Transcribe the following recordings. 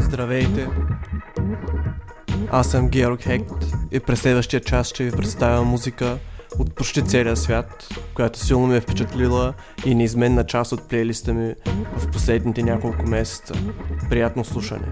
Здравейте! Аз съм Георг Хект и през следващия час ще ви представя музика от почти целия свят, която силно ме е впечатлила и неизменна част от плейлиста ми в последните няколко месеца. Приятно слушане!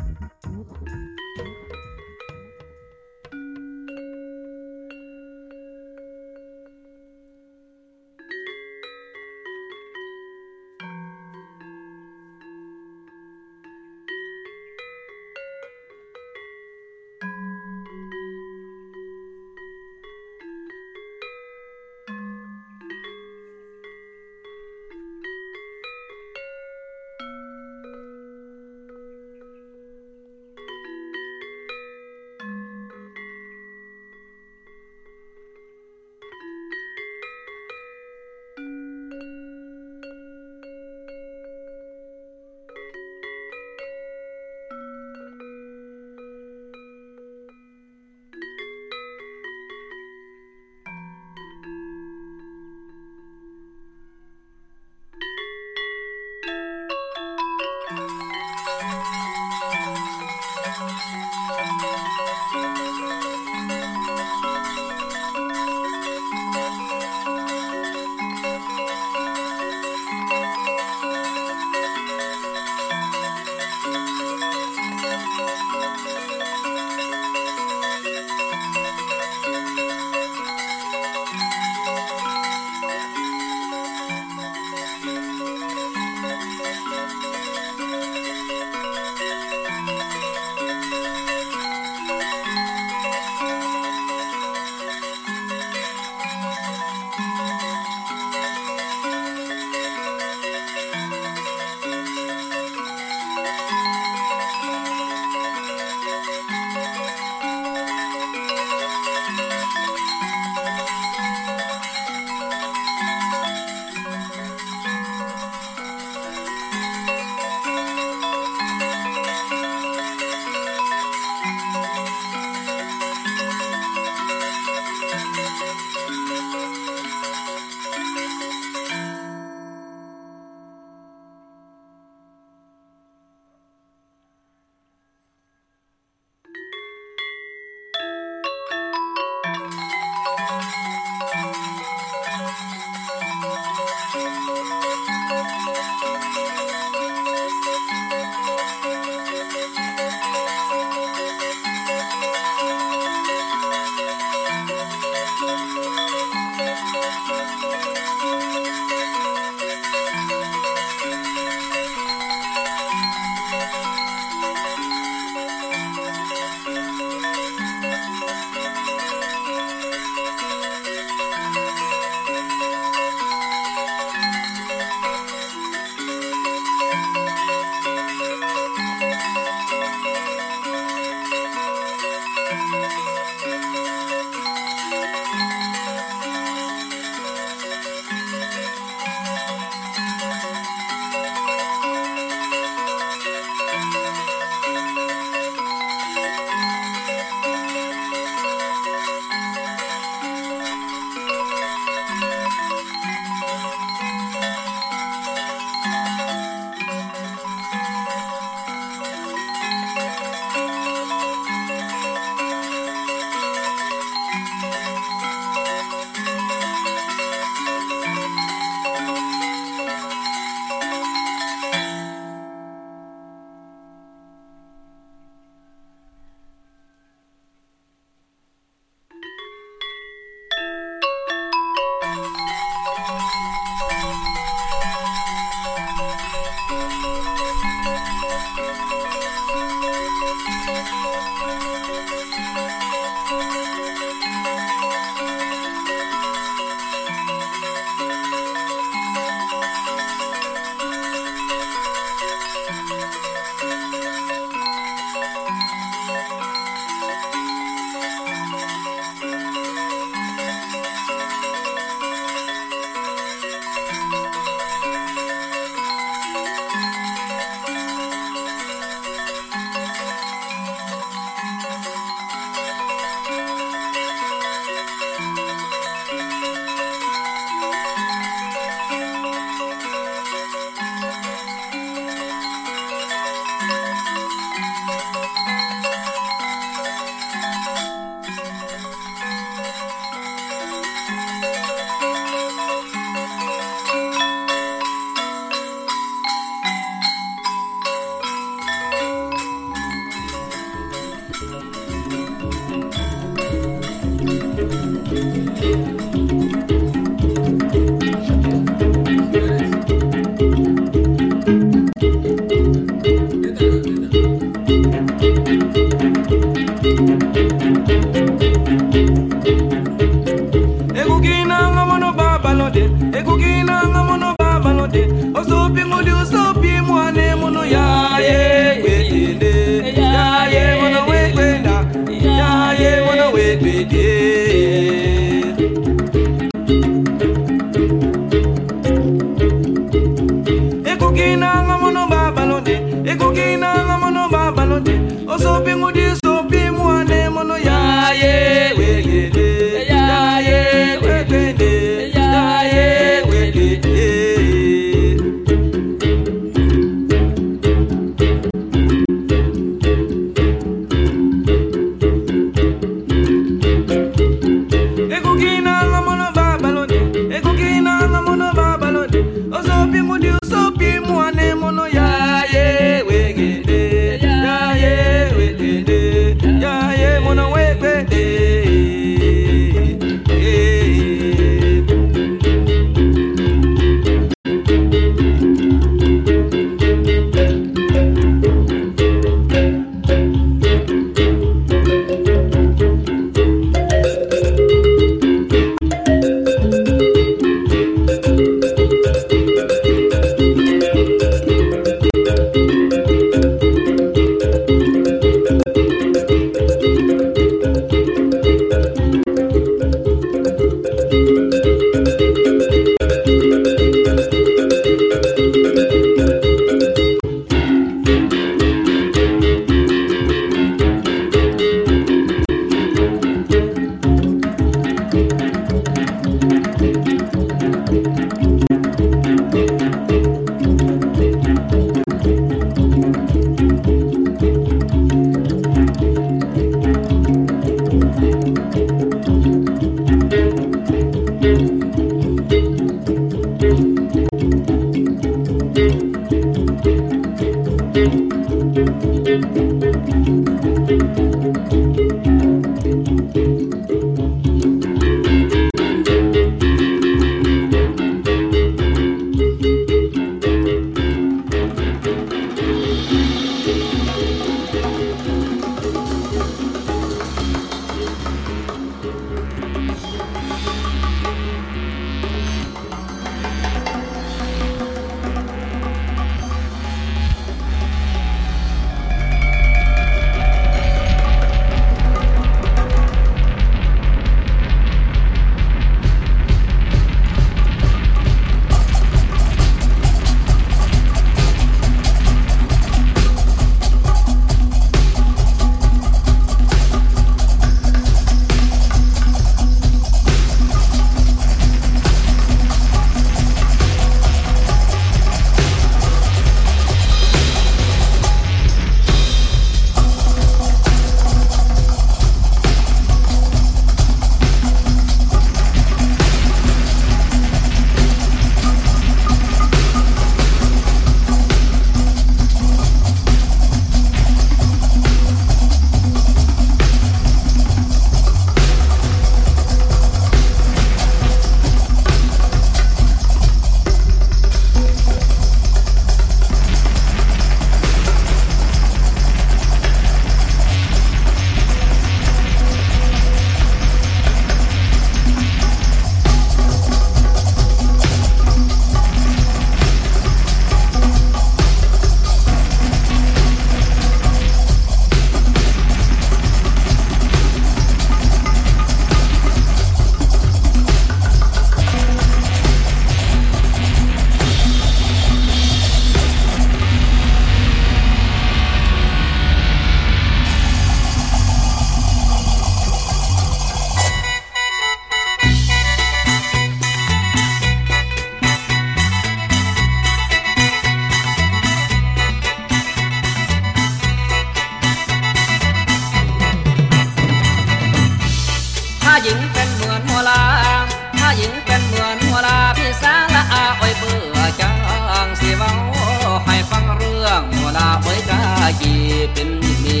กีเป็นมี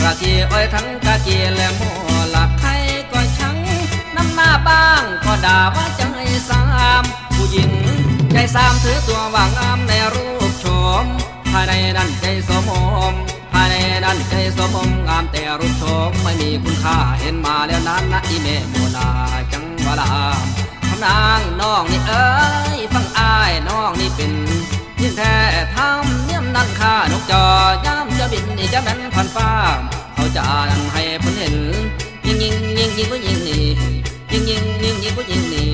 กระกีอ้อยทั้งกะกีและหมอหลักใครก็ชังน้ำหน้าบ้างก็ด่าว่าใจสาม ผู้หญิงใจสามถือตัวว่างามในรูปโฉมภายในนั้นใจสมอมภายในนั้นใจสมองามแต่รูปโฉมไม่มีคุณค่าเห็นมาแล้วนั้นนะอีเมโมนาจังวลาคำนางน้องนี่เอ้ยฟังอ้ายน้องนี่เป็น แท้ทำเนียมนั่นข้านกจอย่ำจะบินอีจะแบนผ่านฟ้า เขาจะอ่าให้ผนเห็น ยิงยิงยิงยิงผู้หญิงนี่ยิงยิงยิงยิงผู้หญิงนี่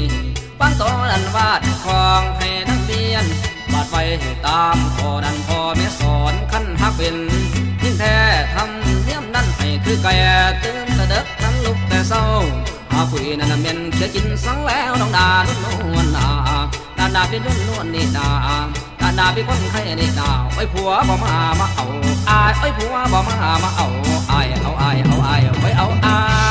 ปังตอนันวาดคองให้นักเรียนบาดไปตามพ่อนั้นพ่อแม่สอนขั้นหักเป็นยิ่งแท้ทำเนียมนั่นให้คือแก่ตื่นตะเด็กทั้งลุกแต่เศร้าอาคุยนั่นเม็นเสียกินสังแล้วน้องดาลุ่นนวลนาดาดาเป็นลุ่นนวลนี่ดาาดาพี่คนไข้นี่ดาไอ้ผัวบ่มามาเอาอายไอ้ผัวบ่มามาเอาอายเอาอายเอาอายไว้เอาอาย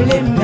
Mlembe.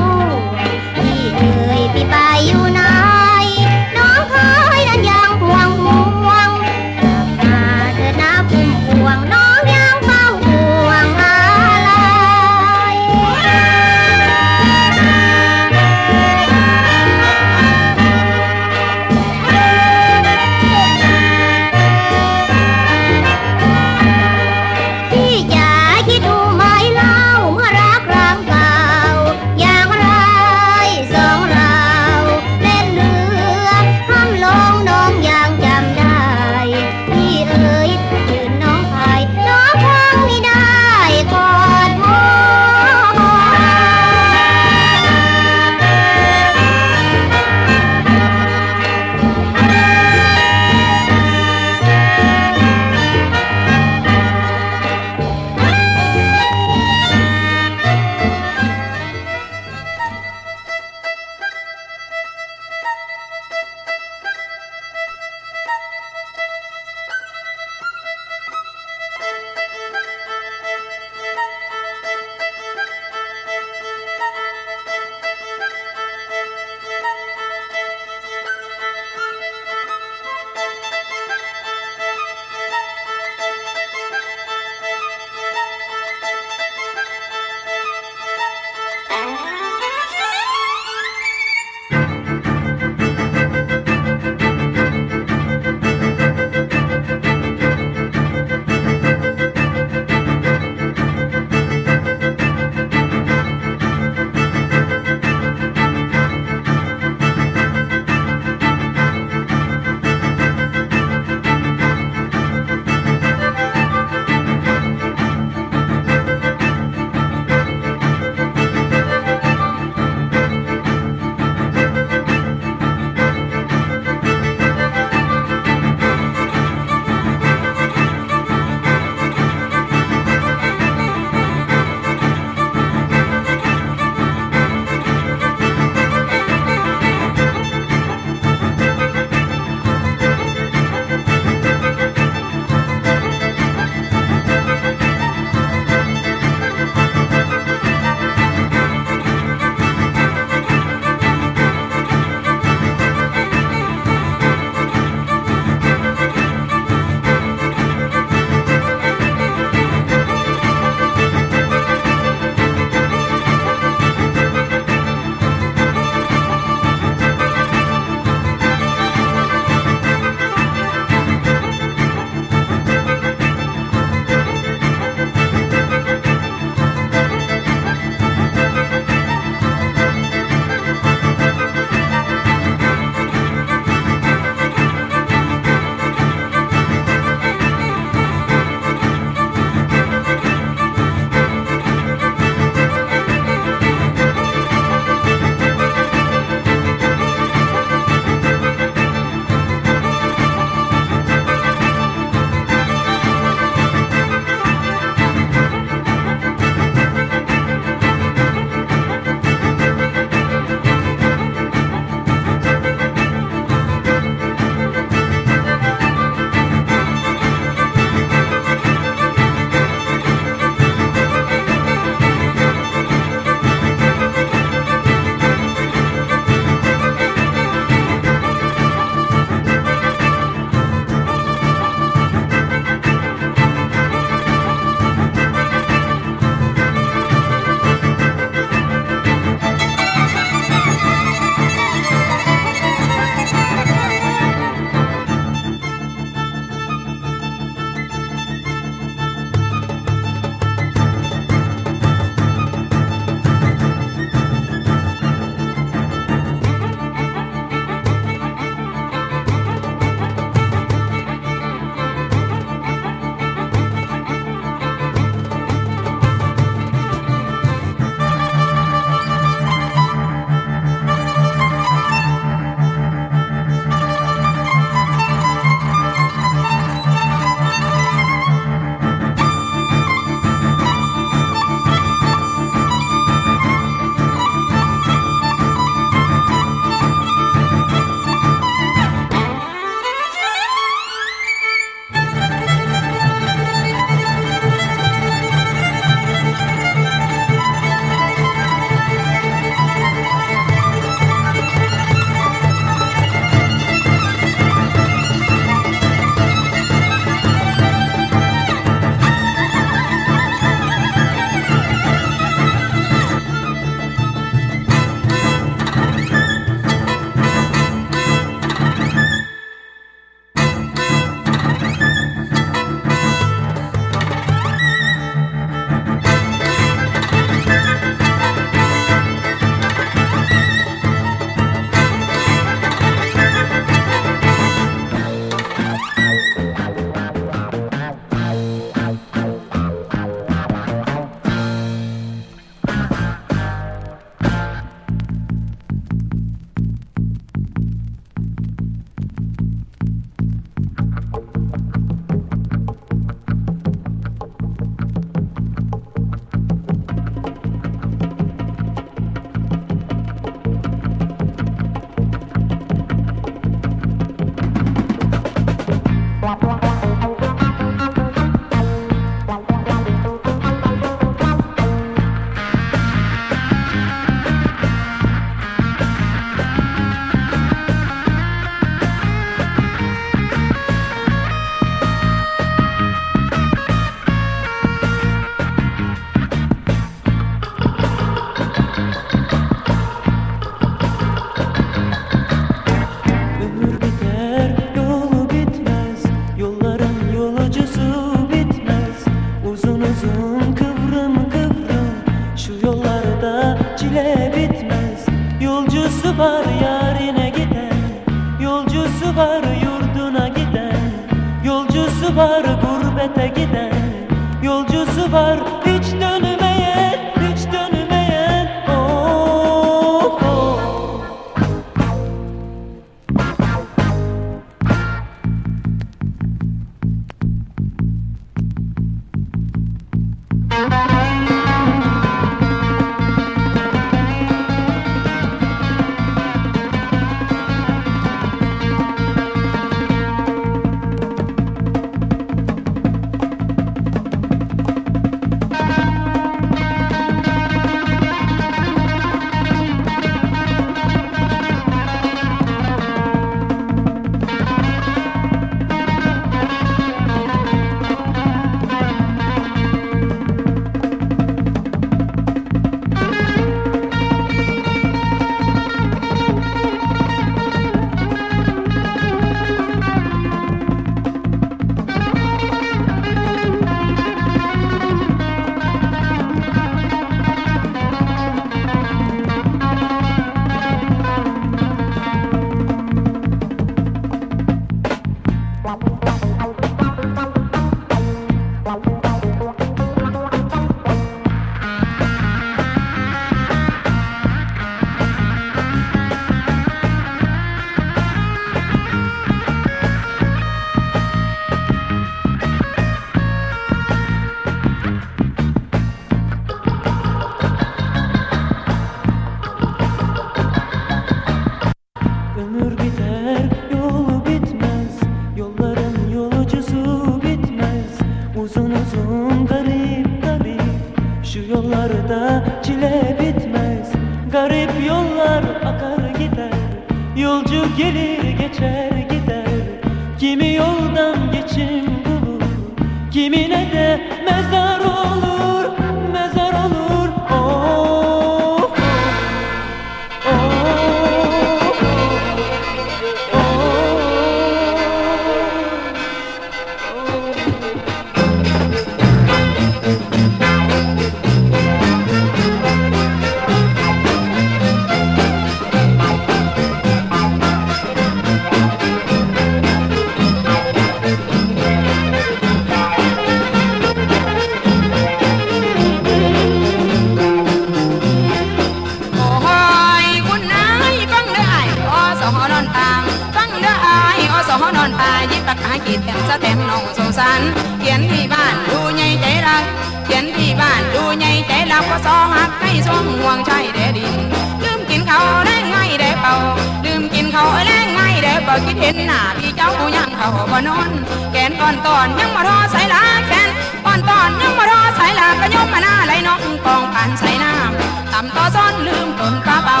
อนตอนยังมาทอใส่ลาแขนก่อนตอนยังมาทอใส่ลากระยมมาหน้าไหลน้องกองผ่านใส่น้ำต่ำต่อซ้อนลืมตนป้าเป่า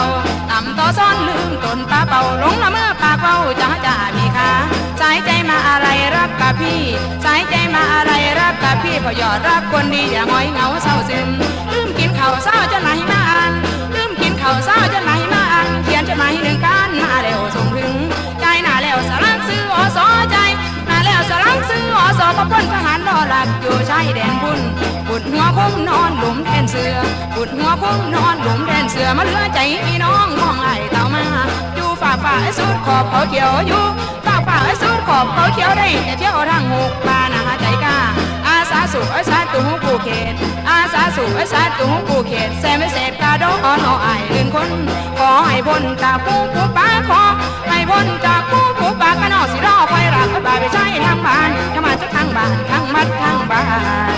ต่ำต่อซ้อนลืมตนป้าเป่าหลงละเมื่อปากเป่าจ้าจ่ามีค่าสายใจมาอะไรรักกับพี่สายใจมาอะไรรักกับพี่พอยอดรักคนดีอย่าง้อยเหงาเศร้าซึมลืมกินข้าวเศร้าจะไหลมาอ่านลืมกินข้าวเศร้าจะไหลมาอ่านเขียนจดหมายหนึ่งการมาแล้วส่งถึงใจหน้าแล้วสลักซื้ออสอใจมา แล้วสลักซื้ออสอพระพ้นทหารรอหลักอยู่ชายแดนบุญบุดหัวคุ้มนอนหลุมแทนเสือบุดหัวคุ้มนอนหลุมแทนเสือมาเหลือใจพี่น้องมองไอ้เต่ามาอยู่ฝ่าฝ่าสุดขอบเขาเขียวอยู่ฝ่าฝ่าสุดขอบเขาเขียวได้แต่เที่ยวทางหุกปานาใจกล้าอาสาสู่ไอ้สาตุหูกูเขตอาสาสู่ไอ้สาตุหูกูเขตแซมไม่เสพกาดองอ่อนอไอ้ลื่นคนขอให้พ้นจากผู้ผู้ป้าขอให้พ้นจากผู้ผู้ ปากกันอกสิรอไฟรักบายไปใช้ทางบ้านทำมาจากทางบ้านทางมัดทางบ้าน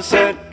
100%.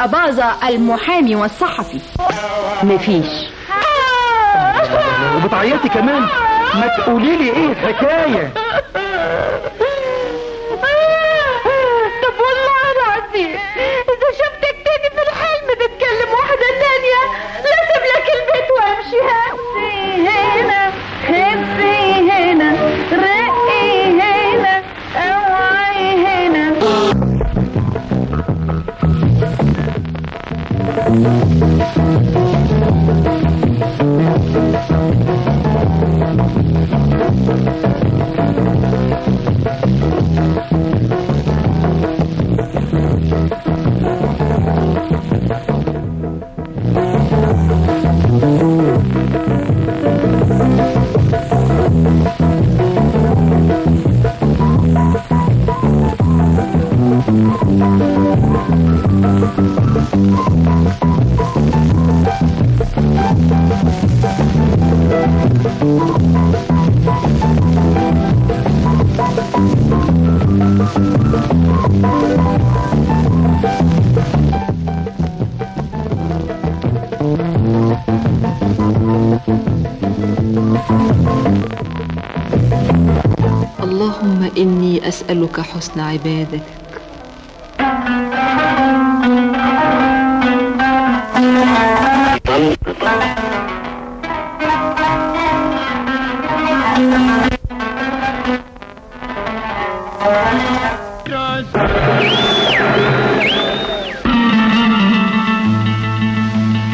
أباظة المحامي والصحفي. مفيش. آه. وبتعيطي كمان؟ ما تقولي لي إيه؟ الحكاية حسن عبادتك.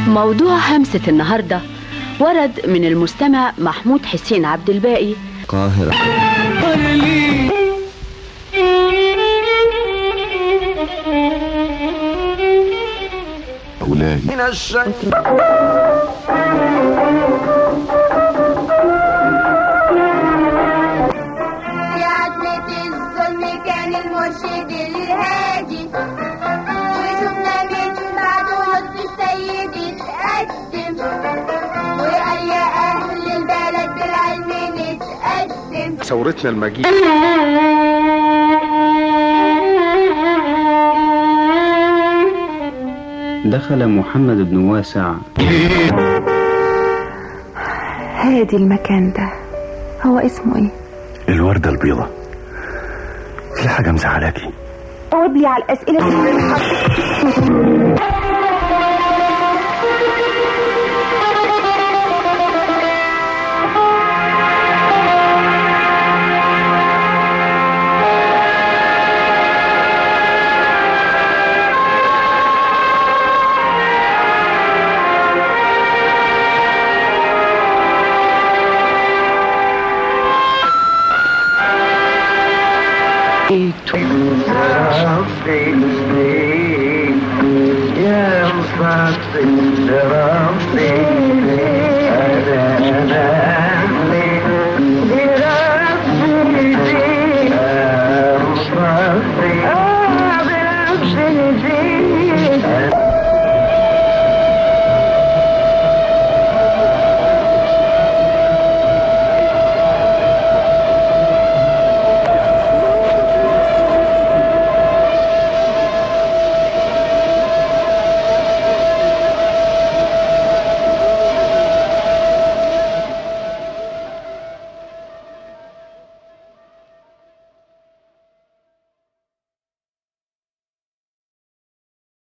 موضوع همسة النهاردة ورد من المستمع محمود حسين عبد الباقي. القاهرة من الشيطان في عتمة الظلم كان المرشد الهادي وشفنا من بعده لطف السيد اتقدم وقال يا أهل البلد بالعلم نتقدم ثورتنا المجيد. دخل محمد بن واسع. هادي المكان ده. هو اسمه إيه؟ الوردة البيضة. في حاجة مزعلاكي جاوب لي على الأسئلة. يا